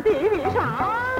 第一笔啥？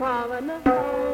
Bhavna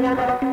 Música